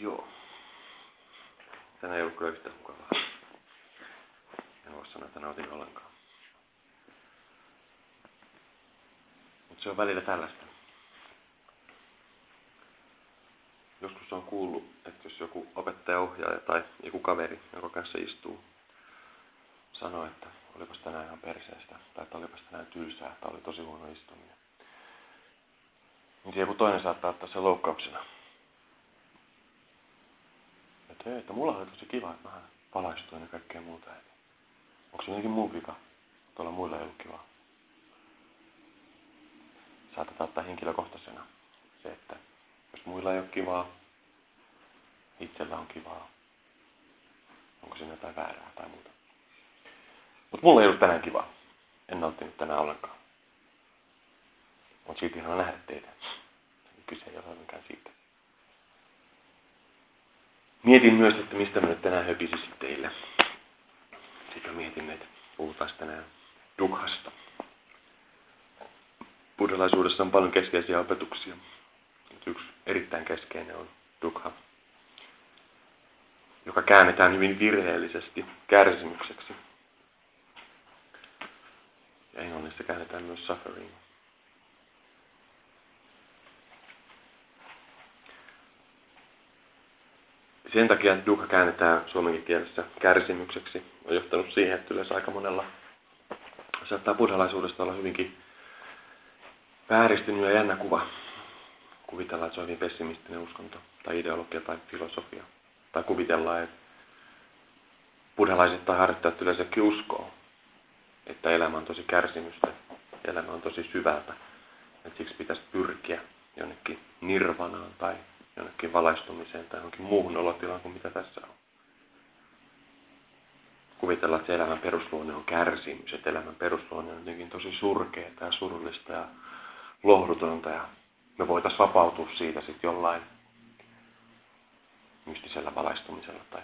Joo. Tänään ei ollut kyllä yhtään mukavaa. En voi sanoa, että nautin ollenkaan. Mutta se on välillä tällaista. Joskus on kuullut, että jos joku opettaja ohjaaja tai joku kaveri, joka kanssa istuu, sanoo, että olipas tänään ihan perseestä, tai että olipas tänään tylsää, tai oli tosi huono istuminen. Niin joku toinen saattaa ottaa sen loukkauksena. Että mulla oli tosi kiva, että mä valaistuin ja kaikkea muuta. Onko se jotenkin muu vika? Tuolla muilla ei ollut kivaa. Saatetaan ottaa henkilökohtaisena se, että jos muilla ei ole kivaa, itsellä on kivaa. Onko siinä jotain väärää tai muuta. Mutta mulla ei ollut tänään kivaa. En nauttinut tänään ollenkaan. Mutta siitä ihan nähdä teitä. Kyse ei ole mikään siitä. Mietin myös, että mistä mä nyt tänään höpisisin teille. Sitten mietin, että puhutaan tänään dukhasta. Buddhalaisuudessa on paljon keskeisiä opetuksia. Yksi erittäin keskeinen on dukha, joka käännetään hyvin virheellisesti kärsimykseksi. Ja englannissa käännetään myös suffering. Sen takia, dukkha käännetään suomenkin kielessä kärsimykseksi, on johtanut siihen, että yleensä aika monella saattaa buddhalaisuudesta olla hyvinkin vääristynyt ja jännä kuva. Kuvitellaan, että se on hyvin pessimistinen uskonto tai ideologia tai filosofia. Tai kuvitellaan, että buddhalaiset tai harjoittajat yleensäkin uskoo, että elämä on tosi kärsimystä, elämä on tosi syvältä. Että siksi pitäisi pyrkiä jonnekin nirvanaan tai jonnekin valaistumiseen tai johonkin muuhun olotilaan kuin mitä tässä on. Kuvitellaan, että se elämän perusluonne on kärsimys, että elämän perusluonne on jotenkin tosi surkeaa ja surullista ja lohdutonta ja me voitaisiin vapautua siitä sitten jollain mystisellä valaistumisella tai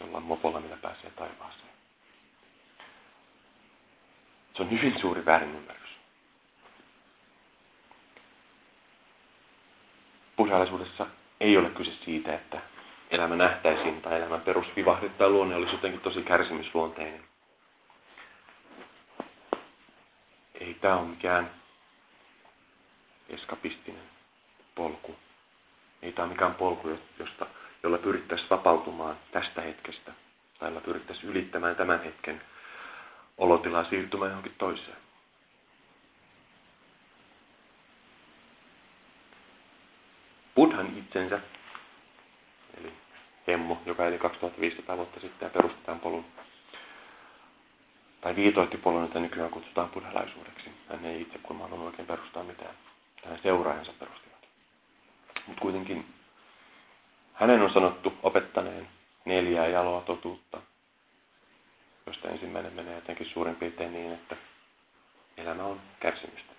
jollain mopolla, millä pääsee taivaaseen. Se on hyvin suuri väärinymmärrys. Buddhalaisuudessa ei ole kyse siitä, että elämä nähtäisiin tai elämän perusvivahde tai luonne olisi jotenkin tosi kärsimysluonteinen. Ei tämä ole mikään eskapistinen polku. Ei tämä ole mikään polku, josta, jolla pyrittäisiin vapautumaan tästä hetkestä tai jolla pyrittäisiin ylittämään tämän hetken olotilaa siirtymään johonkin toiseen. Buddhan itsensä, eli Hemmo, joka eli 2500 vuotta sitten ja perusti tämän polun, tai viitoitti polun, jota nykyään kutsutaan buddhalaisuudeksi. Hän ei itse kun halunnut oikein perustaa mitään. Hänen seuraajansa perustivat. Mutta kuitenkin hänen on sanottu opettaneen neljää jaloa totuutta, josta ensimmäinen menee jotenkin suurin piirtein niin, että elämä on kärsimystä.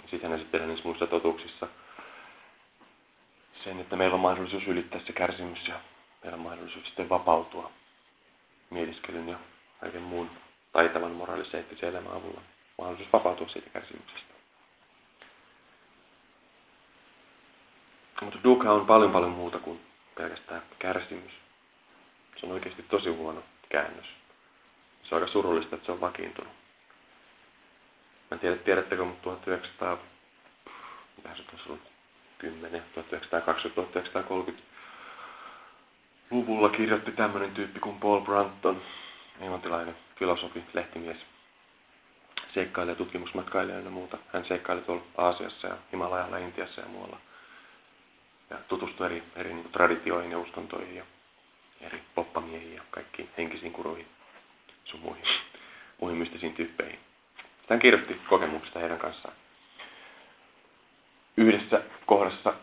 Sitten hän esittelee niissä muissa totuuksissa sen, että meillä on mahdollisuus ylittää se kärsimys ja meillä on mahdollisuus sitten vapautua mieliskelyn ja kaiken muun taitavan moraalisen eettisen elämän avulla. Mahdollisuus vapautua siitä kärsimyksestä. Mutta dukkha on paljon paljon muuta kuin pelkästään kärsimys. Se on oikeasti tosi huono käännös. Se on aika surullista, että se on vakiintunut. Mä en tiedä, tiedättekö, mutta 1900, mitä se olisi ollut, 10, 1920, 1930 luvulla kirjoitti tämmöinen tyyppi kuin Paul Brunton, englantilainen filosofi, lehtimies, seikkailija, tutkimusmatkailija ja muuta. Hän seikkaili tuolla Aasiassa ja Himalajalla, Intiassa ja muualla. Ja tutustui eri, eri niin traditioihin ja uskontoihin ja eri poppamiehiin ja kaikkiin henkisiin kuruihin sun muihin, muihin mystisiin tyyppeihin. Hän kirjoitti kokemuksista heidän kanssaan. Yhdessä kohdassa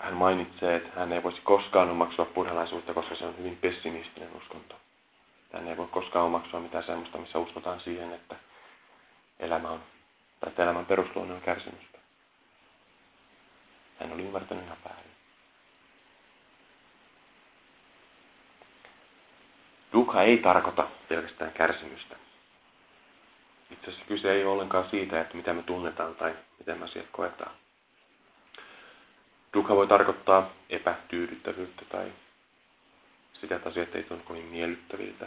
hän mainitsee, että hän ei voisi koskaan omaksua buddhalaisuutta, koska se on hyvin pessimistinen uskonto. Hän ei voi koskaan omaksua mitään sellaista, missä uskotaan siihen, että elämä on, tai että elämän perusluonne on kärsimystä. Hän oli ymmärtänyt ihan väärin. Dukha ei tarkoita pelkästään kärsimystä. Itse asiassa kyse ei ole ollenkaan siitä, että mitä me tunnetaan tai miten me asiat koetaan. Dukha voi tarkoittaa epätyydyttävyyttä tai sitä, että asiat ei tunnu kovin miellyttäviltä.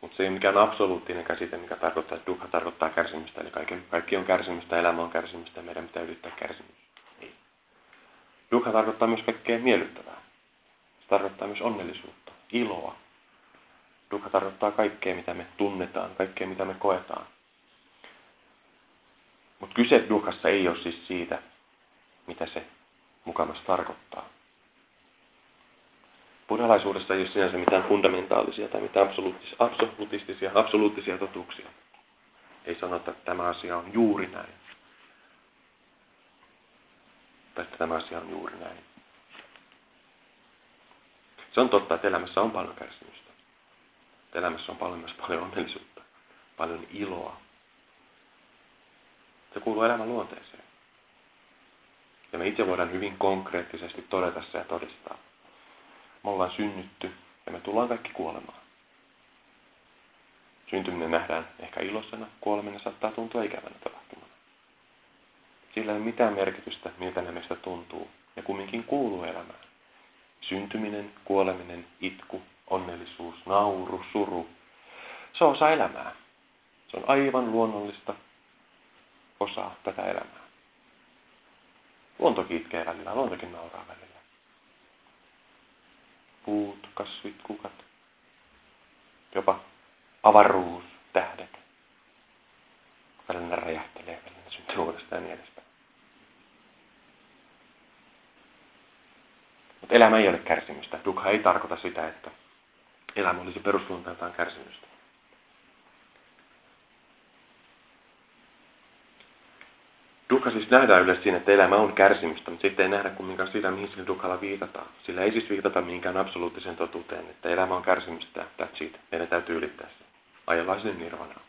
Mutta se ei ole mikään absoluuttinen käsite, mikä tarkoittaa, että dukkha tarkoittaa kärsimystä. Eli kaikki, kaikki on kärsimystä, elämä on kärsimystä ja meidän pitää yrittää kärsimystä. Ei. Dukkha tarkoittaa myös kaikkea miellyttävää. Se tarkoittaa myös onnellisuutta, iloa. Dukkha tarkoittaa kaikkea, mitä me tunnetaan, kaikkea, mitä me koetaan. Mutta kyse dukkassa ei ole siis siitä, mitä se mukamassa tarkoittaa. Buddhalaisuudessa ei ole sinänsä mitään fundamentaalisia tai mitään absoluuttisia, absoluuttisia totuuksia. Ei sanota, että tämä asia on juuri näin. Tai että tämä asia on juuri näin. Se on totta, että elämässä on paljon kärsimystä. Että elämässä on paljon myös paljon onnellisuutta, paljon iloa. Se kuuluu elämän luonteeseen. Ja me itse voidaan hyvin konkreettisesti todeta se ja todistaa. Me ollaan synnytty ja me tullaan kaikki kuolemaan. Syntyminen nähdään ehkä iloisena, kuoleminen saattaa tuntua ikävänä tapahtumana. Sillä ei ole mitään merkitystä, miltä ne meistä tuntuu, ja kumminkin kuuluu elämään. Syntyminen, kuoleminen, itku, onnellisuus, nauru, suru, se on osa elämää. Se on aivan luonnollista osaa tätä elämää. Luontokin itkee välillä, luontokin nauraa välillä puut, kasvit, kukat, jopa avaruus, tähdet. Välillä ne räjähtelee, välillä ne syntyy uudestaan ja niin edespäin. Mutta elämä ei ole kärsimystä. Dukha ei tarkoita sitä, että elämä olisi perusluonteeltaan kärsimystä. Dukha siis nähdään yleensä siinä, että elämä on kärsimystä, mutta sitten ei nähdä kumminkaan sitä, mihin sillä dukhalla viitataan. Sillä ei siis viitata mihinkään absoluuttiseen totuuteen, että elämä on kärsimystä, that's it. Meidän täytyy ylittää se. Ajellaan sinne nirvanaan.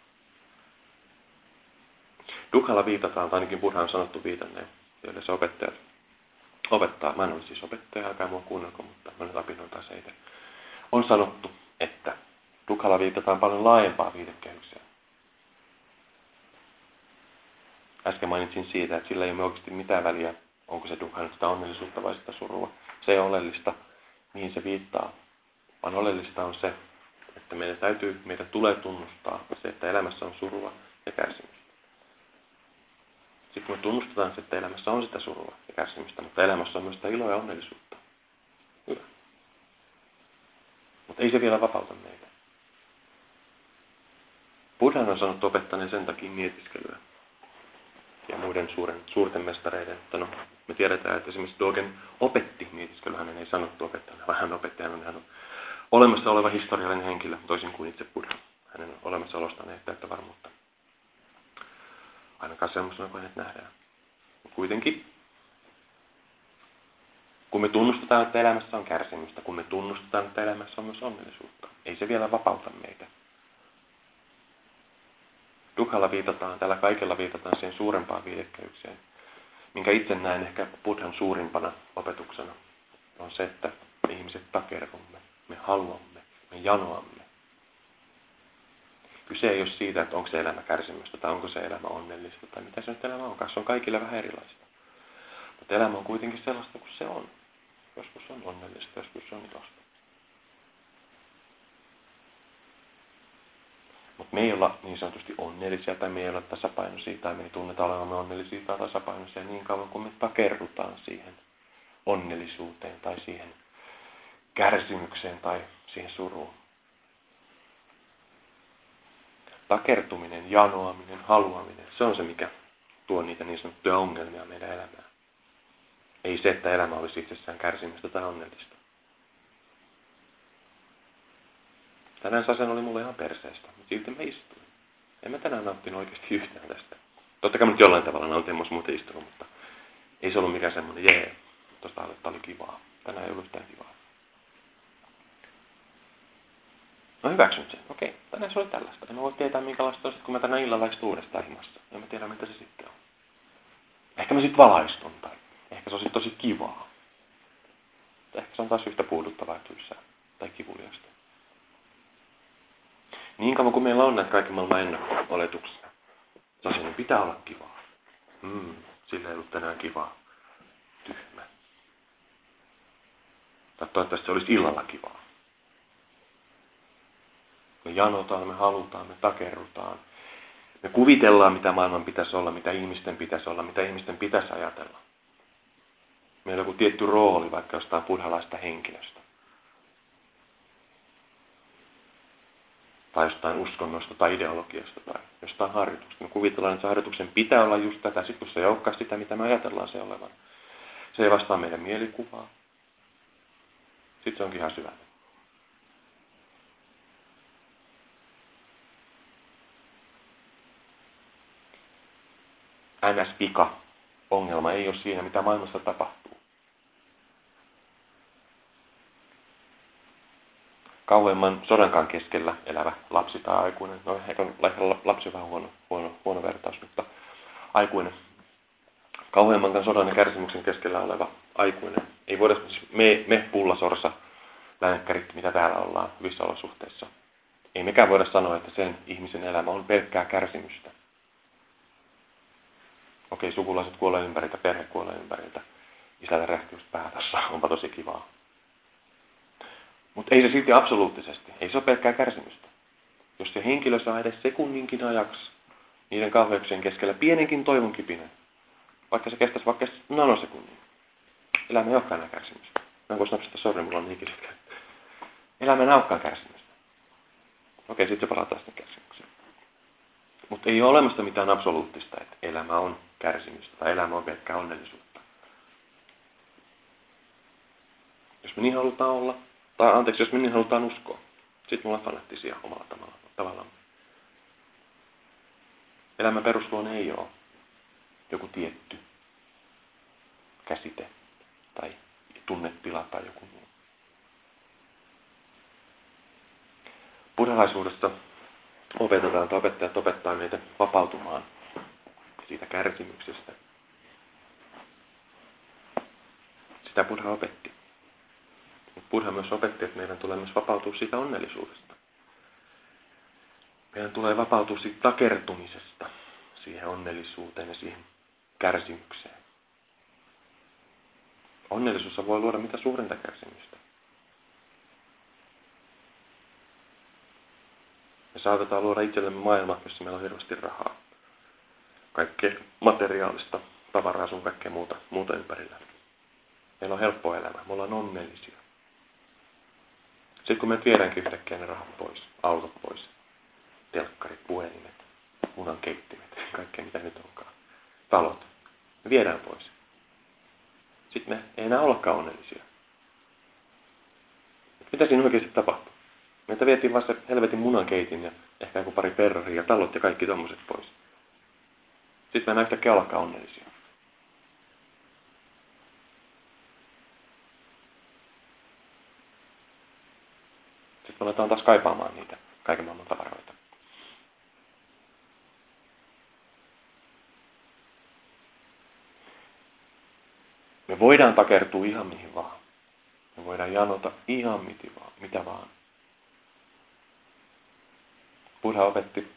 Dukhalla viitataan, tai ainakin Buddha on sanottu viitanneen, joille se opettajat opettaa. Mä en ole siis opettaja, älkää mua kuunnelko, mutta mä nyt apinoin taas heitä. On sanottu, että Dukhalla viitataan paljon laajempaa viitekehykseen. Äsken mainitsin siitä, että sillä ei ole oikeasti mitään väliä, onko se dukkha sitä onnellisuutta vai sitä surua. Se ei ole oleellista, mihin se viittaa. Vaan oleellista on se, että meidän täytyy, meidän tulee tunnustaa se, että elämässä on surua ja kärsimystä. Sitten kun me tunnustetaan se, että elämässä on sitä surua ja kärsimystä, mutta elämässä on myös sitä iloa ja onnellisuutta. Mutta ei se vielä vapauta meitä. Buddhan on sanottu opettaneen sen takia mietiskelyä, ja muiden suuren, suurten mestareiden. Mutta no, me tiedetään, että esimerkiksi Dogen opetti mietiskelyä, hän ei sanottu opettajana, vaan hän opetti, hän on, hän on olemassa oleva historiallinen henkilö, toisin kuin itse Buddha. Hänen olemassaolostaan ei täyttä varmuutta. Ainakaan semmoisena kuin hänet nähdään. Kuitenkin, me tunnustetaan, että elämässä on kärsimystä, kun me tunnustetaan, että elämässä on myös onnellisuutta, ei se vielä vapauta meitä. Dukhalla viitataan, tällä kaikella viitataan siihen suurempaan viidekkeykseen, minkä itse näen ehkä Buddhan suurimpana opetuksena, on se, että me ihmiset takerrumme, me haluamme, me janoamme. Kyse ei ole siitä, että onko se elämä kärsimystä tai onko se elämä onnellista tai mitä se nyt elämä onkaan. Se on kaikille vähän erilaista. Mutta elämä on kuitenkin sellaista kuin se on. Joskus on onnellista, joskus on ilosta. Mutta me ei olla niin sanotusti onnellisia tai me ei olla tasapainoisia tai me ei tunneta olevamme onnellisia tai tasapainoisia niin kauan kuin me takerrutaan siihen onnellisuuteen tai siihen kärsimykseen tai siihen suruun. Takertuminen, janoaminen, haluaminen, se on se mikä tuo niitä niin sanottuja ongelmia meidän elämään. Ei se, että elämä olisi itsessään kärsimystä tai onnellista. Tänään sasen oli mulle ihan perseestä, mutta silti mä istuin. En mä tänään nauttinut oikeasti yhtään tästä. Totta kai mä nyt jollain tavalla nautin, jos muuten istunut, mutta ei se ollut mikään semmoinen, jee, tosta aloittaa oli kivaa. Tänään ei ollut yhtään kivaa. No hyväksyn sen. Okei, tänään se oli tällaista. En mä voi tietää minkälaista on kun mä tänään illalla istun uudestaan himassa. En mä tiedä mitä se sitten on. Ehkä mä sitten valaistun tai ehkä se on sitten tosi kivaa. Ehkä se on taas yhtä puuduttavaa tylsää tai kivuliasta. Niin kauan kuin meillä on näitä kaikki maailman ennakko-oletuksia. Sasinen pitää olla kivaa. Mm, sillä ei ollut tänään kivaa. tyhmä. Tai toivottavasti se olisi illalla kivaa. Me janotaan, me halutaan, me takerrutaan. Me kuvitellaan, mitä maailman pitäisi olla, mitä ihmisten pitäisi olla, mitä ihmisten pitäisi ajatella. Meillä on joku tietty rooli vaikka jostain buddhalaista henkilöstä. Tai jostain uskonnosta tai ideologiasta tai jostain harjoituksesta. Me kuvitellaan, että se harjoituksen pitää olla just tätä. Sitten kun se ei olekaan sitä, mitä me ajatellaan se olevan. Se ei vastaa meidän mielikuvaa. Sitten se onkin ihan syvä. NS-vika ongelma ei ole siinä, mitä maailmassa tapahtuu. Kauemman sodankaan keskellä elävä lapsi tai aikuinen, no ehkä lapsi on vähän huono, huono, huono vertaus, mutta aikuinen. Kauheamman sodan ja kärsimyksen keskellä oleva aikuinen. Ei voida me, me pullasorsa, lääkärit, mitä täällä ollaan hyvissä olosuhteissa. Ei mekään voida sanoa, että sen ihmisen elämä on pelkkää kärsimystä. Okei, sukulaiset kuolee ympäriltä, perhe kuolee ympäriltä. Isältä rähti just päätössä, onpa tosi kivaa. Mutta ei se silti absoluuttisesti, ei se ole pelkkää kärsimystä. Jos se henkilö saa edes sekunninkin ajaksi niiden kauheuksien keskellä pienenkin toivon kipinen, vaikka se kestäisi vaikka nanosekunnin, elämä ei olekaan enää kärsimystä. Mä voisi napsata sorri, mulla on niin Elämä ei olekaan kärsimystä. Okei, sitten se palataan sitten kärsimykseen. Mutta ei ole olemassa mitään absoluuttista, että elämä on kärsimystä tai elämä on pelkkää onnellisuutta. Jos me niin halutaan olla, tai anteeksi, jos me niin halutaan uskoa, sitten me ollaan fanattisia omalla tavalla, tavallaan. Elämän perusluonne ei ole joku tietty käsite tai tunnetila tai joku muu. Buddhalaisuudessa opetetaan tai opettajat opettaa meitä vapautumaan siitä kärsimyksestä. Sitä Buddha opetti. Mutta Buddha myös opetti, että meidän tulee myös vapautua siitä onnellisuudesta. Meidän tulee vapautua siitä takertumisesta siihen onnellisuuteen ja siihen kärsimykseen. Onnellisuus voi luoda mitä suurinta kärsimystä. Me saatetaan luoda itsellemme maailma, jossa meillä on hirveästi rahaa kaikkea materiaalista tavaraa sun kaikkea muuta, muuta ympärillä. Meillä on helppo elämä, me ollaan onnellisia. Sitten kun me viedäänkin yhtäkkiä ne rahat pois, autot pois, telkkarit, puhelimet, munan keittimet, kaikkea mitä nyt onkaan, talot, me viedään pois. Sitten me ei enää olekaan onnellisia. Mitä siinä oikeasti tapahtuu? Meitä vietiin vasta helvetin munankeitin ja ehkä joku pari perroria ja talot ja kaikki tommoset pois. Sitten me yhtäkkiä alkaa onnellisia. Sitten me aletaan taas kaipaamaan niitä kaiken maailman tavaroita. Me voidaan takertua ihan mihin vaan. Me voidaan janota ihan mitä vaan. Buddha opetti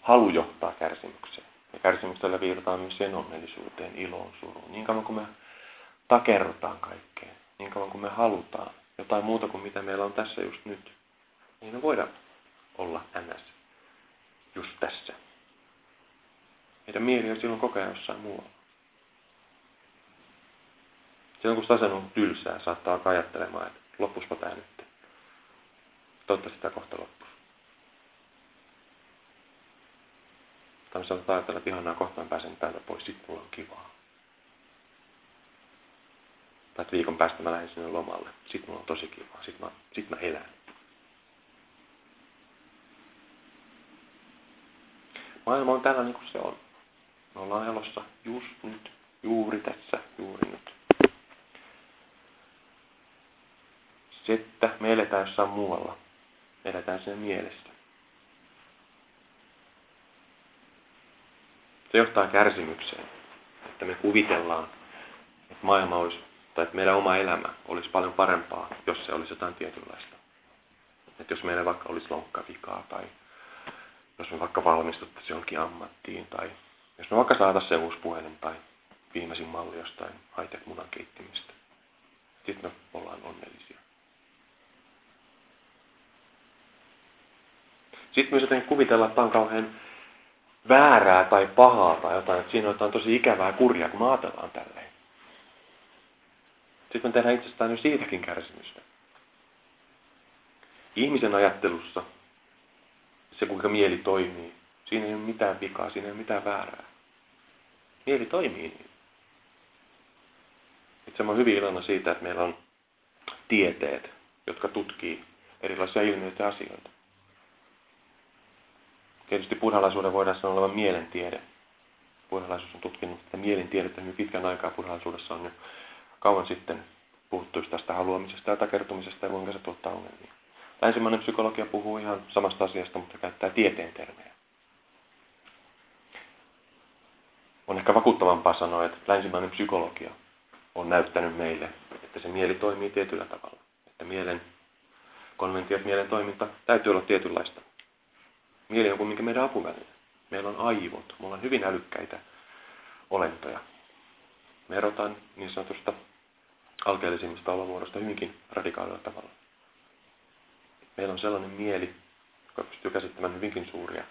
halu johtaa kärsimykseen. Ja kärsimyksellä viitataan myös sen onnellisuuteen, iloon, suruun. Niin kauan kuin me takerrutaan kaikkeen, niin kauan kuin me halutaan jotain muuta kuin mitä meillä on tässä just nyt, niin me voidaan olla ns. just tässä. Meidän mieli on silloin koko ajan jossain muualla. Silloin kun sitä on tylsää, saattaa alkaa ajattelemaan, että loppuspa tämä nyt. Toivottavasti sitä kohta loppuu. Tai sä ajatella, että ihanaa kohtaan pääsen täältä pois, sit mulla on kivaa. Tai että viikon päästä mä lähden sinne lomalle, sit mulla on tosi kivaa, sit mä, sit mä elän. Maailma on tällä niin kuin se on. Me ollaan elossa just nyt, juuri tässä, juuri nyt. Se, että me eletään jossain muualla, eletään sen mielessä. Se johtaa kärsimykseen, että me kuvitellaan, että maailma olisi, tai että meidän oma elämä olisi paljon parempaa, jos se olisi jotain tietynlaista. Että jos meillä vaikka olisi lonkkavikaa, tai jos me vaikka valmistuttaisiin jonkin ammattiin, tai jos me vaikka saataisiin se uusi puhelin, tai viimeisin malli jostain high munan keittimistä. Sitten me ollaan onnellisia. Sitten myös jotenkin kuvitella, että on kauhean väärää tai pahaa tai jotain, että siinä on jotain tosi ikävää kurjaa, kun me ajatellaan tälleen. Sitten me tehdään itsestään jo siitäkin kärsimystä. Ihmisen ajattelussa se, kuinka mieli toimii, siinä ei ole mitään vikaa, siinä ei ole mitään väärää. Mieli toimii niin. Itse olen hyvin iloinen siitä, että meillä on tieteet, jotka tutkii erilaisia ilmiöitä ja asioita. Tietysti buddhalaisuuden voidaan sanoa olevan mielentiede. Buddhalaisuus on tutkinut että mielentiedettä hyvin pitkän aikaa. Buddhalaisuudessa on jo kauan sitten puhuttu tästä haluamisesta ja takertumisesta ja kuinka se tuottaa ongelmia. Länsimainen psykologia puhuu ihan samasta asiasta, mutta käyttää tieteen termejä. On ehkä vakuuttavampaa sanoa, että länsimainen psykologia on näyttänyt meille, että se mieli toimii tietyllä tavalla. Että mielen konventiot, mielen toiminta täytyy olla tietynlaista. Mieli on kuitenkin meidän apuväline. Meillä on aivot, me ollaan hyvin älykkäitä olentoja. Me erotaan niin sanotusta alkeellisimmista olomuodosta hyvinkin radikaalilla tavalla. Meillä on sellainen mieli, joka pystyy käsittämään hyvinkin suuria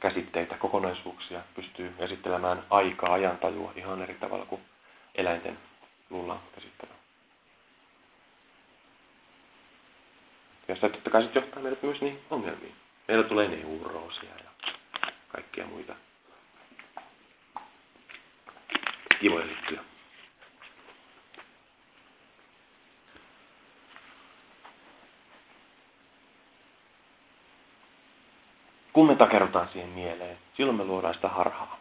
käsitteitä, kokonaisuuksia, pystyy esittelemään aikaa, ajantajua ihan eri tavalla kuin eläinten luullaan käsittämään. Ja se totta kai sitten johtaa meidät myös niin ongelmiin. Meillä tulee neuroosia ja kaikkia muita kivoja juttuja. Kun me takerrutaan siihen mieleen, silloin me luodaan sitä harhaa.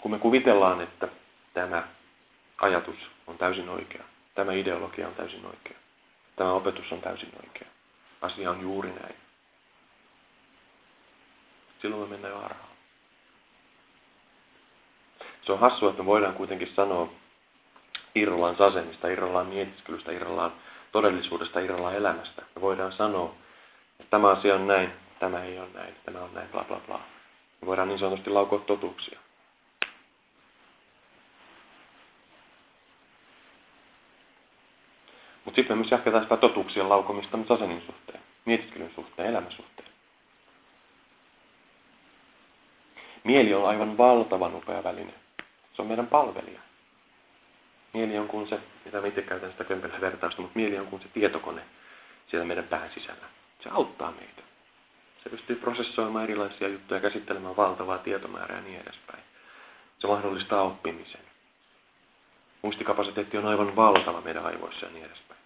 Kun me kuvitellaan, että tämä ajatus on täysin oikea, tämä ideologia on täysin oikea, tämä opetus on täysin oikea, asia on juuri näin, silloin me mennään jo harhaan. Se on hassua, että me voidaan kuitenkin sanoa irrallaan sasemista, irrallaan mietiskelystä, irrallaan todellisuudesta, irrallaan elämästä. Me voidaan sanoa, että tämä asia on näin, tämä ei ole näin, tämä on näin, bla bla bla. Me voidaan niin sanotusti laukoa totuuksia. Mutta sitten me myös jatketaan sitä totuuksien laukomista mutta asennin suhteen, mietiskelyn suhteen, elämän suhteen. Mieli on aivan valtavan upea väline. Se on meidän palvelija. Mieli on kuin se, mitä mä itse käytän sitä kömpelää vertausta, mutta mieli on kuin se tietokone siellä meidän pään sisällä. Se auttaa meitä. Se pystyy prosessoimaan erilaisia juttuja, käsittelemään valtavaa tietomäärää ja niin edespäin. Se mahdollistaa oppimisen. Muistikapasiteetti on aivan valtava meidän aivoissa ja niin edespäin.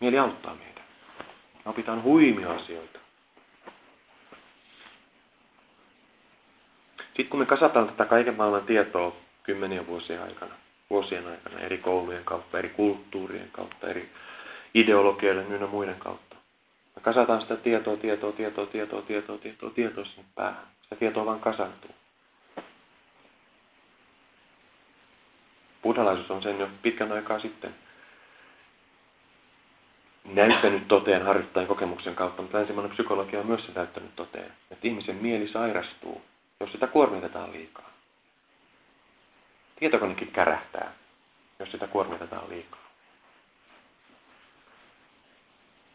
Mieli auttaa meitä. Me opitaan huimia asioita. Sitten kun me kasataan tätä kaiken maailman tietoa kymmenien vuosien aikana, vuosien aikana, eri koulujen kautta, eri kulttuurien kautta, eri ideologioiden ynnä muiden kautta. Me kasataan sitä tietoa, tietoa, tietoa, tietoa, tietoa, tietoa, tietoa sinne päähän. Sitä tietoa vaan kasantuu. Buddhalaisuus on sen jo pitkän aikaa sitten näyttänyt toteen harjoittajan kokemuksen kautta, mutta länsimainen psykologia on myös se näyttänyt toteen, että ihmisen mieli sairastuu jos sitä kuormitetaan liikaa. Tietokonekin kärähtää, jos sitä kuormitetaan liikaa.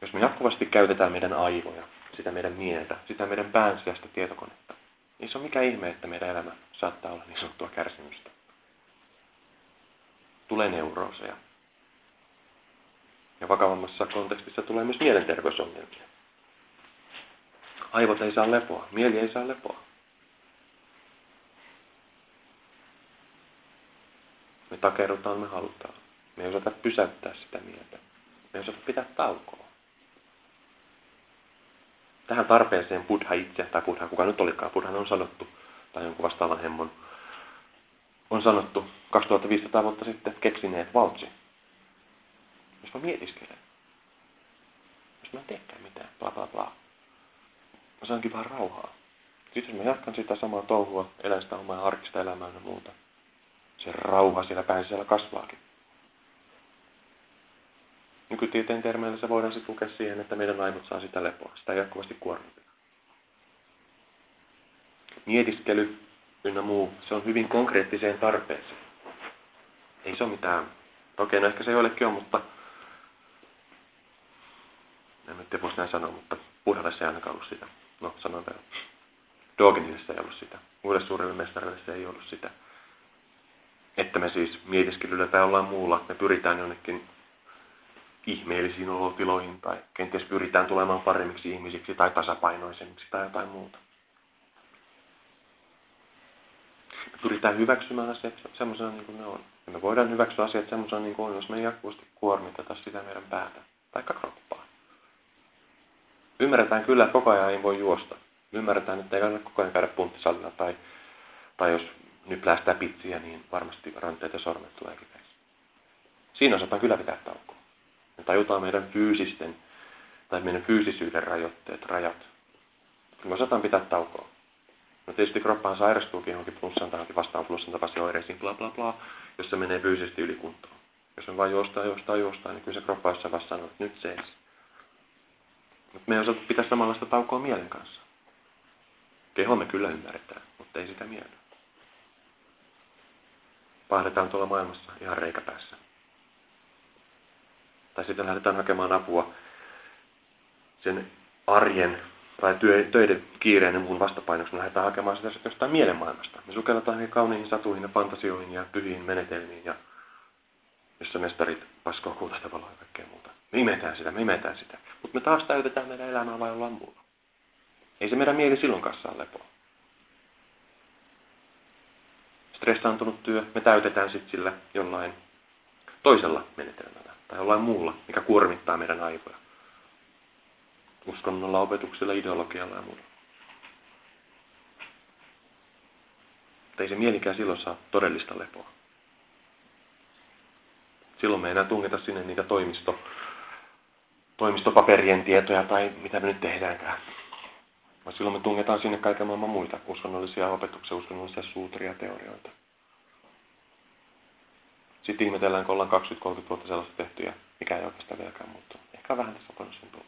Jos me jatkuvasti käytetään meidän aivoja, sitä meidän mieltä, sitä meidän pään sijasta tietokonetta, niin se on mikä ihme, että meidän elämä saattaa olla niin sanottua kärsimystä. Tulee neurooseja. Ja vakavammassa kontekstissa tulee myös mielenterveysongelmia. Aivot ei saa lepoa, mieli ei saa lepoa. Me takerrutaan, me halutaan. Me ei osata pysäyttää sitä mieltä. Me ei osata pitää taukoa. Tähän tarpeeseen Buddha itse, tai Buddha, kuka nyt olikaan, Buddha on sanottu, tai jonkun vastaavan hemmon, on sanottu 2500 vuotta sitten keksineet valtsi. Jos mä mietiskelen, jos mä en teekään mitään, bla bla bla, mä saankin vaan rauhaa. Sitten jos mä jatkan sitä samaa touhua, elän sitä omaa arkista elämää ja muuta, se rauha siellä pään siellä kasvaakin. Nykytieteen termeillä se voidaan sitten lukea siihen, että meidän aivot saa sitä lepoa. Sitä jatkuvasti kuormiteta. Mietiskely ynnä muu, se on hyvin konkreettiseen tarpeeseen. Ei se ole mitään, okei, no ehkä se joillekin on, mutta en nyt voisi näin sanoa, mutta Buddhalla ei ainakaan ollut sitä. No, sanoin vielä. Dogenisessa ei ollut sitä. Uudessa suurelle mestarille se ei ollut sitä. Että me siis mietiskelyllä tai jollain muulla, me pyritään jonnekin ihmeellisiin olotiloihin tai kenties pyritään tulemaan paremmiksi ihmisiksi tai tasapainoisemmiksi tai jotain muuta. Me pyritään hyväksymään asiat semmoisena niin kuin ne on. Ja me voidaan hyväksyä asiat semmoisena niin kuin on, jos me jatkuvasti kuormiteta sitä meidän päätä tai kroppaa. Ymmärretään kyllä, että koko ajan ei voi juosta. Ymmärretään, että ei kannata koko ajan käydä punttisalilla tai, tai jos päästään pitsiä, niin varmasti ranteet ja sormet tulee kipeäksi. Siinä osataan kyllä pitää taukoa. Me tajutaan meidän fyysisten tai meidän fyysisyyden rajoitteet, rajat. Me osataan pitää taukoa. No tietysti kroppahan sairastuukin johonkin plussan tai vastaan plussan tapaisiin oireisiin, bla bla bla, jos se menee fyysisesti ylikuntoon. Jos on vain juostaa, juostaa, juostaa, niin kyllä se kroppa jossain vasta sanoo, että nyt sees. Mutta me ei osata pitää samanlaista taukoa mielen kanssa. Keho me kyllä ymmärretään, mutta ei sitä mieltä. Pahdetaan tuolla maailmassa ihan reikäpäässä. Tai sitten lähdetään hakemaan apua sen arjen tai työ, töiden kiireen ja muun vastapainoksi. Me lähdetään hakemaan sitä jostain mielenmaailmasta. Me sukelletaan kauniihin satuihin ja fantasioihin ja pyhiin menetelmiin ja jossa mestarit paskoo kultaista valoa ja kaikkea muuta. Me imetään sitä, me imetään sitä. Mutta me taas täytetään meidän elämää vai jollain muulla. Ei se meidän mieli silloin kanssa lepoa. Stressaantunut työ, me täytetään sitten sillä jollain toisella menetelmällä tai jollain muulla, mikä kuormittaa meidän aivoja. Uskonnolla, opetuksella, ideologialla ja muulla. Mutta ei se mielikään silloin saa todellista lepoa. Silloin me ei enää tungeta sinne niitä toimisto, toimistopaperien tietoja tai mitä me nyt tehdäänkään. Vaan silloin me tungetaan sinne kaiken maailman muita uskonnollisia opetuksia, uskonnollisia suutria, teorioita. Sitten ihmetellään, kun ollaan 20-30 vuotta sellaista tehty ja mikä ei oikeastaan vieläkään muuttunut. Ehkä vähän tässä on sen tullut.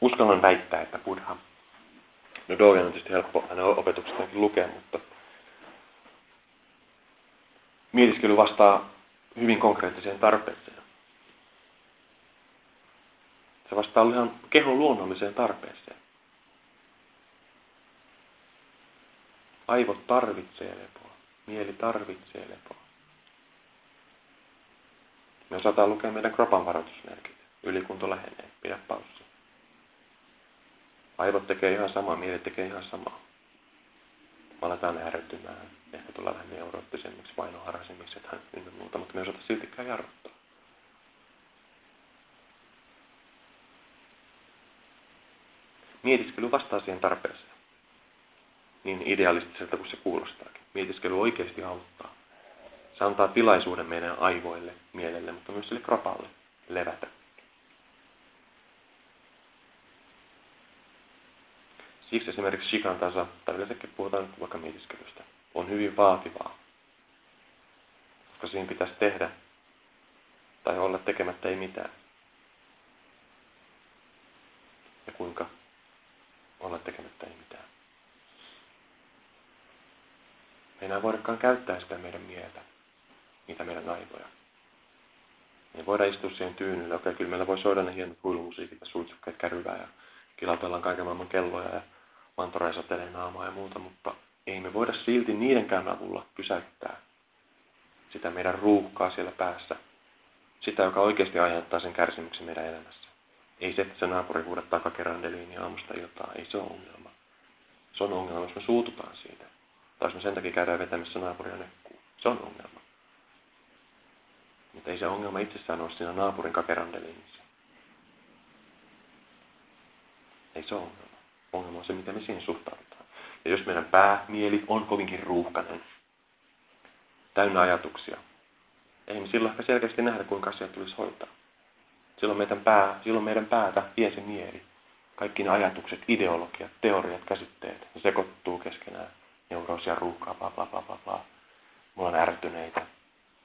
Uskallan väittää, että Buddha, no Dogen on tietysti helppo hänen opetuksestaankin lukea, mutta mietiskely vastaa hyvin konkreettiseen tarpeeseen. Se vastaa ihan kehon luonnolliseen tarpeeseen. Aivot tarvitsee lepoa. Mieli tarvitsee lepoa. Me osataan lukea meidän kropan varoitusmerkit. Ylikunto lähenee. Pidä paussi. Aivot tekee ihan samaa, mieli tekee ihan samaa. Me aletaan ärtymään. Ehkä tulla vähän neuroottisemmiksi, vainoharhaisemmiksi, että ynnä muuta, mutta me ei osata siltikään jarruttaa. Mietiskely vastaa siihen tarpeeseen niin idealistiselta kuin se kuulostaakin. Mietiskely oikeasti auttaa. Se antaa tilaisuuden meidän aivoille, mielelle, mutta myös sille kropalle levätä. Siksi esimerkiksi shikan tasa, tai yleensäkin puhutaan vaikka mietiskelystä, on hyvin vaativaa. Koska siinä pitäisi tehdä tai olla tekemättä ei mitään. Ja kuinka olla tekemättä ei mitään. Me enää voidakaan käyttää sitä meidän mieltä, niitä meidän aivoja. Me ei voida istua siihen tyynylle. Okei, kyllä meillä voi soida ne hienot huilumusiikit ja suitsukkeet kärryvää ja kilautellaan kaiken maailman kelloja ja mantoreja satelee naamaa ja muuta, mutta ei me voida silti niidenkään avulla pysäyttää sitä meidän ruuhkaa siellä päässä. Sitä, joka oikeasti aiheuttaa sen kärsimyksen meidän elämässä. Ei se, että se naapuri huudattaa kakerandeliin aamusta iltaa. Ei se ole ongelma. Se on ongelma, jos me suututaan siitä. Tai jos me sen takia käydään vetämässä naapuria nekkuu. Se on ongelma. Mutta ei se ongelma itsessään ole siinä naapurin kakerandeliinissä. Ei se ole ongelma. Ongelma on se, miten me siihen suhtaudutaan. Ja jos meidän pää, mieli on kovinkin ruuhkainen, täynnä ajatuksia, ei me silloin ehkä selkeästi nähdä, kuinka asiat tulisi hoitaa. Silloin meidän, pää, silloin meidän päätä vie se mieli. Kaikki ne ajatukset, ideologiat, teoriat, käsitteet, ne sekoittuu keskenään neuroosia ruuhkaa, bla bla bla bla bla. Mulla on ärtyneitä.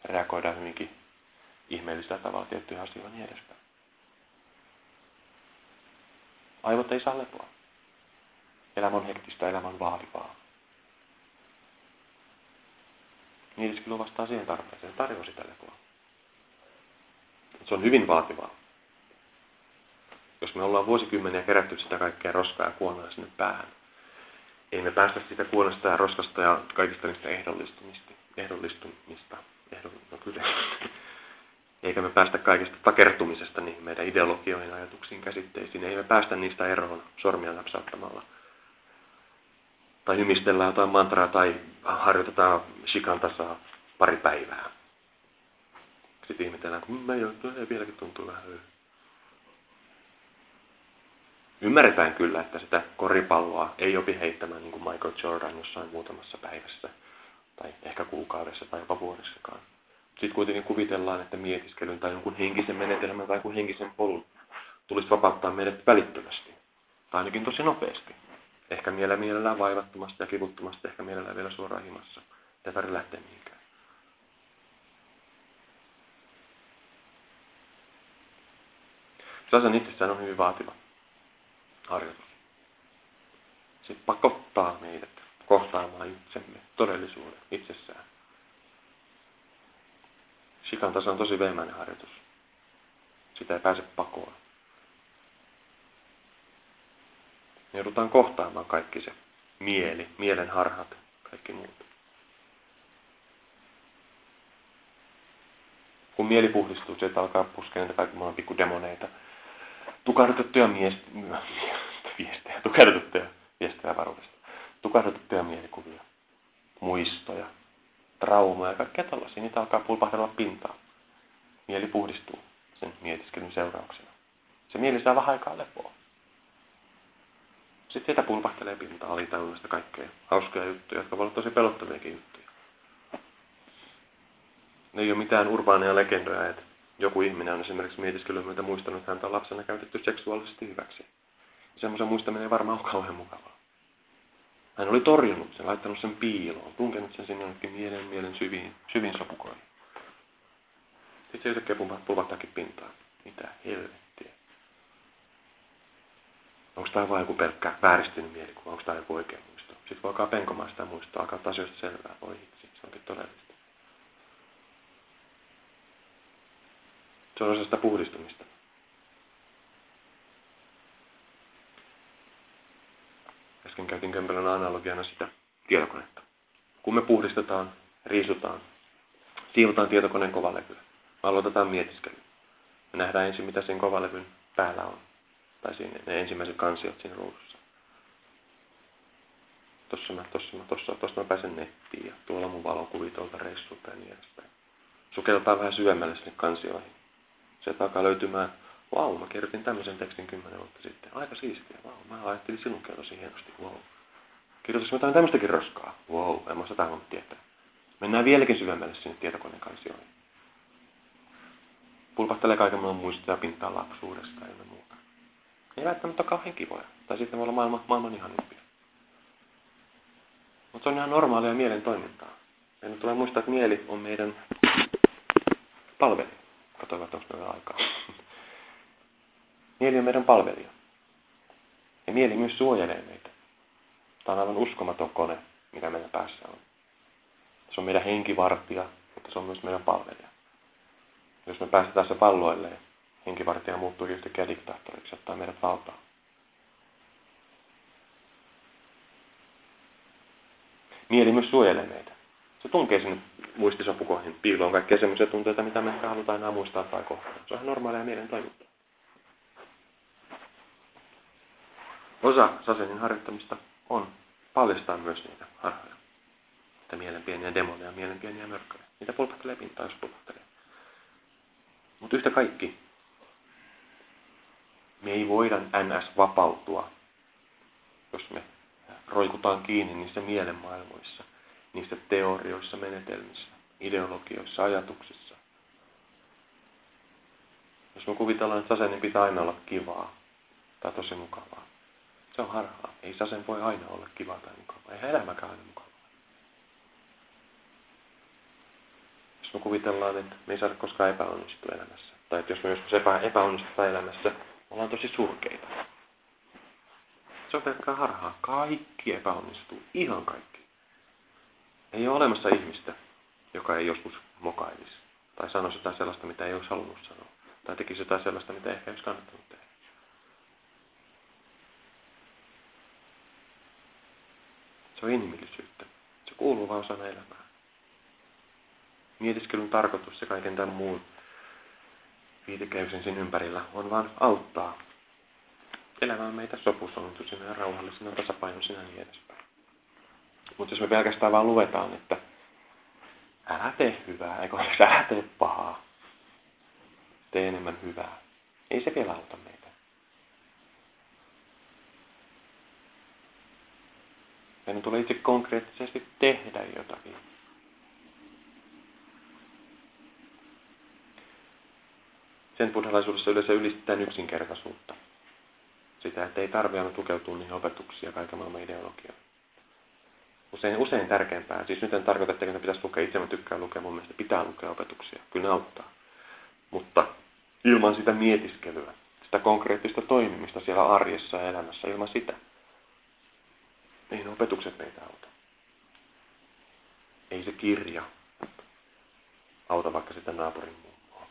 Reagoidaan hyvinkin ihmeellisellä tavalla tiettyihin asioihin niin edespäin. Aivot ei saa lepoa. Elämä on hektistä, elämä on vaativaa. Mietiskelu vastaa siihen tarpeeseen, se tarjoaa sitä lepoa. Se on hyvin vaativaa. Jos me ollaan vuosikymmeniä kerätty sitä kaikkea roskaa ja kuonaa sinne päähän, ei me päästä sitä kuonasta ja roskasta ja kaikista niistä ehdollistumista. ehdollistumista. Ehdol, no kyllä. Eikä me päästä kaikesta takertumisesta niihin meidän ideologioihin, ajatuksiin, käsitteisiin. Ei me päästä niistä eroon sormia napsauttamalla. Tai hymistellään jotain mantraa tai harjoitetaan shikantasaa pari päivää. Sitten ihmetellään, kun mä ei vieläkin tuntuu vähän Ymmärretään kyllä, että sitä koripalloa ei opi heittämään niin kuin Michael Jordan jossain muutamassa päivässä, tai ehkä kuukaudessa tai jopa vuodessakaan. Sitten kuitenkin kuvitellaan, että mietiskelyn tai jonkun henkisen menetelmän tai jonkun henkisen polun tulisi vapauttaa meidät välittömästi, tai ainakin tosi nopeasti. Ehkä mielellä mielellään vaivattomasti ja kivuttomasti, ehkä mielellään vielä suoraan himassa. Ei tarvitse lähteä mihinkään. Sasan itsessään on hyvin vaativa harjoitus. Se pakottaa meidät kohtaamaan itsemme, todellisuuden itsessään. Shikan tasa on tosi veimäinen harjoitus. Sitä ei pääse pakoon. Me joudutaan kohtaamaan kaikki se mieli, mielen harhat, kaikki muut. Kun mieli puhdistuu, sieltä alkaa puskea niitä kaikki maailman pikkudemoneita, tukahdutettuja miestä, viestejä, tukahdutettuja viestejä varuudesta, tukahdutettuja mielikuvia, muistoja, traumaa ja kaikkea tällaisia. Niitä alkaa pulpahdella pintaan. Mieli puhdistuu sen mietiskelyn seurauksena. Se mieli saa vähän aikaa lepoa. Sitten sieltä pulpahtelee pintaan alitajunnasta kaikkea hauskoja juttuja, jotka voivat olla tosi pelottaviakin juttuja. Ne ei ole mitään urbaaneja legendoja, että joku ihminen on esimerkiksi mietiskelyn myötä muistanut, että häntä on lapsena käytetty seksuaalisesti hyväksi. Semmoisen muistaminen varmaan on kauhean mukavaa. Hän oli torjunut sen, laittanut sen piiloon, tunkenut sen sinne jonnekin mielen, mielen syviin, syviin sopukoihin. Sitten se yhtäkkiä pulvahtaakin pintaan. Mitä helvettiä. Onko tämä vain joku pelkkä vääristynyt mielikuva? Onko tämä joku oikea muisto? Sitten kun alkaa penkomaan sitä muistoa, alkaa asioista selvää. Voi hitsi, se onkin todellista. Se on osa sitä puhdistumista. Äsken käytin analogiana sitä tietokonetta. Kun me puhdistetaan, riisutaan, siivotaan tietokoneen kovalevyä, aloitetaan mietiskely. Me nähdään ensin, mitä sen kovalevyn päällä on. Tai siinä, ne ensimmäiset kansiot siinä ruudussa. Tossa mä, tossa mä, tossa, tossa mä pääsen nettiin ja tuolla mun valokuvi tuolta reissulta ja niin edespäin. Sukeltaa vähän syvemmälle sinne kansioihin. Sieltä alkaa löytymään, vau, mä kirjoitin tämmöisen tekstin kymmenen vuotta sitten. Aika siistiä, vau, mä ajattelin sinunkin tosi hienosti, vau. Kirjoitus jotain tämmöistäkin roskaa, vau, en mä sitä halunnut tietää. Mennään vieläkin syvemmälle sinne tietokoneen kansioihin. Pulpahtelee kaiken maailman muistoja pintaan lapsuudesta ja muuta. Ei välttämättä ole kauhean kivoja. Tai sitten voi olla maailman, maailman ihanimpia. Mutta se on ihan normaalia mielen toimintaa. Meidän tulee muistaa, että mieli on meidän palvelija. Katsotaan, onko meillä aikaa. Mieli on meidän palvelija. Ja mieli myös suojelee meitä. Tämä on aivan uskomaton kone, mikä meidän päässä on. Se on meidän henkivartija, mutta se on myös meidän palvelija. Jos me päästetään se palloilleen, henkivartija muuttuu yhtäkkiä diktaattoriksi, ottaa meidät valtaan. Mieli myös suojelee meitä. Se tunkee sinne muistisopukoihin piiloon kaikkea semmoisia tunteita, mitä me ehkä halutaan enää muistaa tai kohtaa. Se on ihan normaalia mielen toimintaa. Osa sasenin harjoittamista on paljastaa myös niitä harhoja. Niitä mielen pieniä demoneja, mielen pieniä mörköjä. Niitä pulpattelee pintaan, jos pulpattelee. Mutta yhtä kaikki, me ei voida ns. vapautua, jos me roikutaan kiinni niissä mielenmaailmoissa – niissä teorioissa, menetelmissä, ideologioissa, ajatuksissa. Jos me kuvitellaan, että sasen, niin pitää aina olla kivaa tai tosi mukavaa. Se on harhaa. Ei sasen voi aina olla kivaa tai mukavaa. Eihän elämäkään aina mukavaa. Jos me kuvitellaan, että me ei saada koskaan epäonnistua elämässä, tai että jos me joskus epä, epäonnistutaan elämässä, ollaan tosi surkeita. Se on pelkkää harhaa. Kaikki epäonnistuu. Ihan kaikki. Ei ole olemassa ihmistä, joka ei joskus mokailisi. Tai sanoisi jotain sellaista, mitä ei olisi halunnut sanoa. Tai tekisi jotain sellaista, mitä ehkä olisi kannattanut tehdä. Se on inhimillisyyttä. Se kuuluu vaan osana elämää. Mietiskelyn tarkoitus ja kaiken tämän muun viitekäysen sen ympärillä on vain auttaa elämään meitä sopusointuisina ja rauhallisina, tasapainoisina ja niin edespäin. Mutta jos me pelkästään vaan luetaan, että älä tee hyvää, eikö älä tee pahaa, tee enemmän hyvää, ei se vielä auta meitä. Meidän tulee itse konkreettisesti tehdä jotakin. Sen buddhalaisuudessa yleensä ylistetään yksinkertaisuutta. Sitä, että ei tarvitse aina tukeutua niihin opetuksiin ja kaiken maailman ideologiaan. Usein, usein tärkeämpää, siis nyt en tarkoita, että ne pitäisi lukea, itse mä tykkään lukea, mun mielestä pitää lukea opetuksia, kyllä ne auttaa. Mutta ilman sitä mietiskelyä, sitä konkreettista toimimista siellä arjessa ja elämässä, ilman sitä, ei opetukset meitä auta. Ei se kirja auta vaikka sitä naapurin mummoa.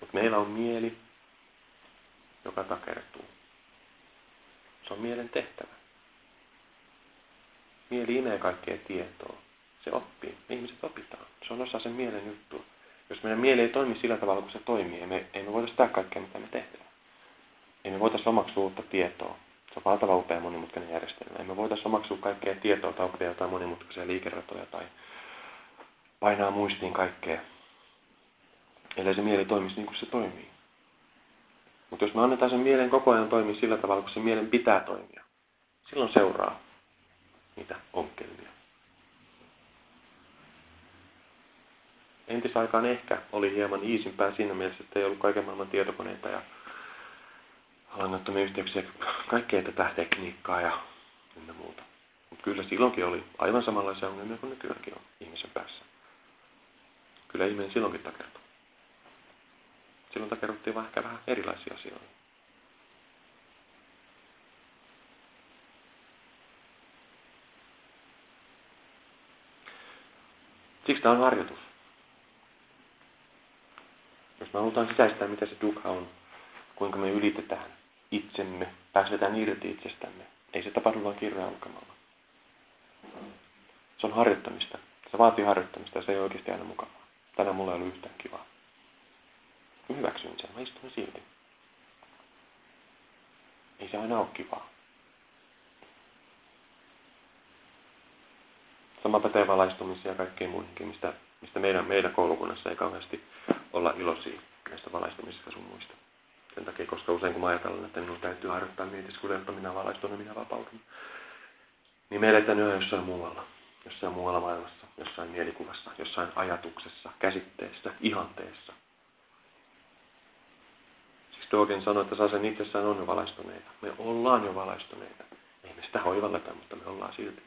Mutta meillä on mieli, joka takertuu. Se on mielen tehtävä. Mieli imee kaikkea tietoa. Se oppii. Ihmiset opitaan. Se on osa sen mielen juttua. Jos meidän mieli ei toimi sillä tavalla, kun se toimii, ei me, ei me voitaisiin tehdä kaikkea, mitä me tehdään. Ei me voitaisiin omaksua uutta tietoa. Se on valtava upea monimutkainen järjestelmä. Ei me voitaisiin omaksua kaikkea tietoa tai oppia jotain monimutkaisia liikeratoja tai painaa muistiin kaikkea. Ellei se mieli toimisi niin kuin se toimii. Mutta jos me annetaan sen mielen koko ajan toimia sillä tavalla, kun se mielen pitää toimia, silloin seuraa niitä onkelmia. Entisaikaan ehkä oli hieman iisimpää siinä mielessä, että ei ollut kaiken maailman tietokoneita ja langattomia yhteyksiä, kaikkea tätä tekniikkaa ja ynnä muuta. Mutta kyllä silloinkin oli aivan samanlaisia ongelmia kuin nykyäänkin on ihmisen päässä. Kyllä ihminen silloinkin takertui. Silloin takerruttiin vaan ehkä vähän erilaisia asioita. Siksi tämä on harjoitus. Jos me halutaan sisäistää, mitä se dukha on, kuinka me ylitetään itsemme, päästetään irti itsestämme, ei se tapahdu vain kirjoja alkamalla. Se on harjoittamista. Se vaatii harjoittamista ja se ei oikeasti aina mukavaa. Tänään mulla ei ollut yhtään kivaa. Mä hyväksyn sen. Mä istun silti. Ei se aina ole kivaa. Sama pätee valaistumisia ja kaikkeen muihinkin, mistä, mistä meidän, meidän koulukunnassa ei kauheasti olla iloisia näistä valaistumisista sun muista. Sen takia, koska usein kun mä ajatellaan, että minun täytyy harjoittaa mietiskuuden, jotta minä valaistun ja minä vapautun, niin me eletään yhä jossain muualla. Jossain muualla maailmassa, jossain mielikuvassa, jossain ajatuksessa, käsitteessä, ihanteessa. Dogen sanoi, että sen itsessään on jo valaistuneita. Me ollaan jo valaistuneita. Ei me sitä oivalleta, mutta me ollaan silti.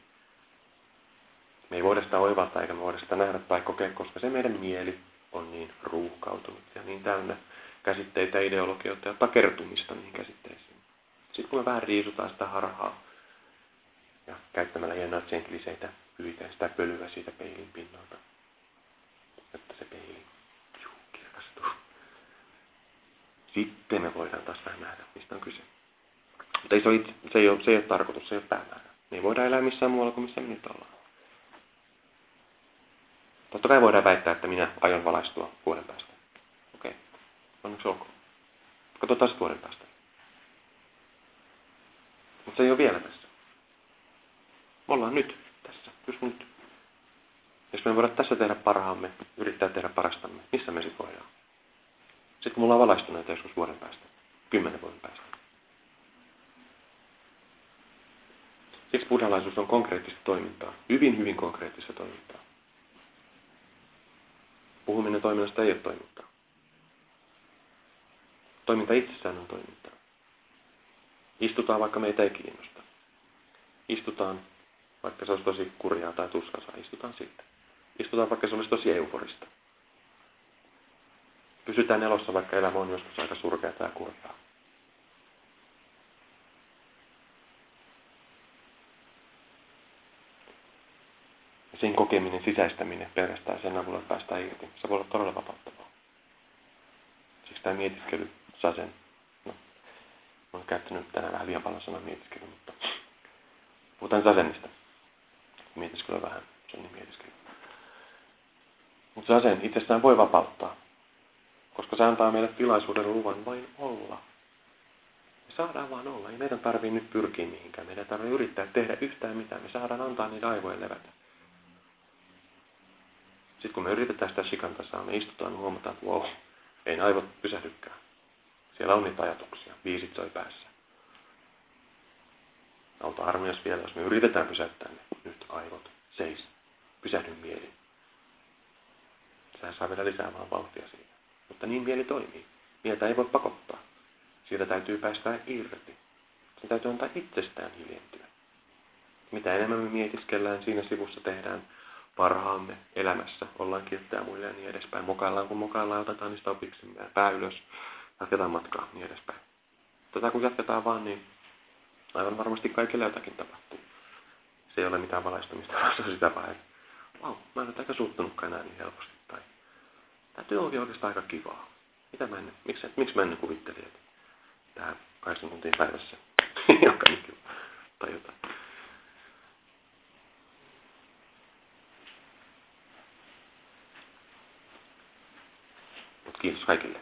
Me ei voida sitä oivaltaa eikä me voida sitä nähdä tai kokea, koska se meidän mieli on niin ruuhkautunut ja niin täynnä käsitteitä, ideologioita ja takertumista niihin käsitteisiin. Sitten kun me vähän riisutaan sitä harhaa ja käyttämällä hienoa kliseitä pyytää sitä pölyä siitä peilin pinnalta, että se peili Sitten me voidaan taas vähän nähdä, mistä on kyse. Mutta ei se, ole, se, ei ole, se ei ole tarkoitus, se ei ole päämäärä. Me ei voida elää missään muualla kuin missä me nyt ollaan. Totta kai voidaan väittää, että minä aion valaistua vuoden päästä. Okei, okay. onneksi olkoon. Katsotaan sitten vuoden päästä. Mutta se ei ole vielä tässä. Me ollaan nyt tässä, just nyt. Jos me voidaan tässä tehdä parhaamme, yrittää tehdä parastamme, missä me sitten voidaan? Sitten kun me ollaan valaistuneita joskus vuoden päästä, kymmenen vuoden päästä. Siksi buddhalaisuus on konkreettista toimintaa. Hyvin, hyvin konkreettista toimintaa. Puhuminen toiminnasta ei ole toimintaa. Toiminta itsessään on toimintaa. Istutaan, vaikka meitä ei kiinnosta. Istutaan, vaikka se olisi tosi kurjaa tai tuskasaa. Istutaan siitä. Istutaan, vaikka se olisi tosi euforista. Pysytään elossa, vaikka elämä on joskus aika surkeata ja kurjaa. Sen kokeminen, sisäistäminen pelkästään sen avulla päästään irti. Se voi olla todella vapauttavaa. Siksi tämä mietiskely, sasen, no, olen käyttänyt tänään vähän liian paljon sanaa mietiskely, mutta puhutaan sasenista. Mietiskely vähän, se on niin mietiskely. Mutta sasen itsestään voi vapauttaa, koska se antaa meille tilaisuuden luvan vain olla. Me saadaan vaan olla. Ei meidän tarvii nyt pyrkiä mihinkään. Meidän tarvii yrittää tehdä yhtään mitään. Me saadaan antaa niitä aivojen levätä. Sitten kun me yritetään sitä shikantasaa, me istutaan ja huomataan, että wow, ei aivot pysähdykään. Siellä on niitä ajatuksia. Viisit soi päässä. Auta armias vielä, jos me yritetään pysäyttää ne. Nyt aivot, seis, pysähdy mieli. Sehän saa vielä lisää vaan vauhtia siitä. Mutta niin mieli toimii. Mieltä ei voi pakottaa. Siitä täytyy päästä irti. Se täytyy antaa itsestään hiljentyä. Mitä enemmän me mietiskellään, siinä sivussa tehdään parhaamme elämässä, ollaan kilttejä muille ja niin edespäin. Mokaillaan kun mokaillaan, otetaan niistä opiksi, pää ylös, jatketaan matkaa niin edespäin. Tätä kun jatketaan vaan, niin aivan varmasti kaikille jotakin tapahtuu. Se ei ole mitään valaistumista, vaan se on sitä vaan, että vau, mä en ole aika suuttunutkaan enää niin helposti. Tai tämä työ onkin oikeastaan aika kivaa. Mitä mä en, miksi, miksi mä en kuvittelin, että tähän kahdeksan tuntia päivässä, joka niin tai jotain. Kiitos kaikille.